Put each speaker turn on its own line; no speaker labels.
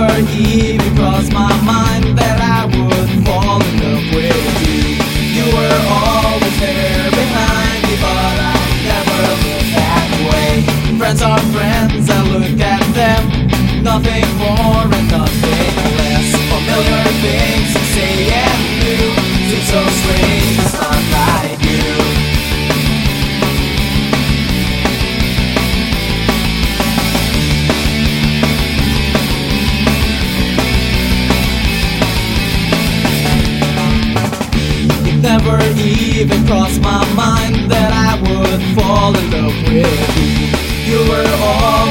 never even crossed my mind that I would fall in love with you. You were always there behind me, but I never looked that way. Friends are friends, I look at them, nothing more even crossed my mind that I would fall in love with you. You were all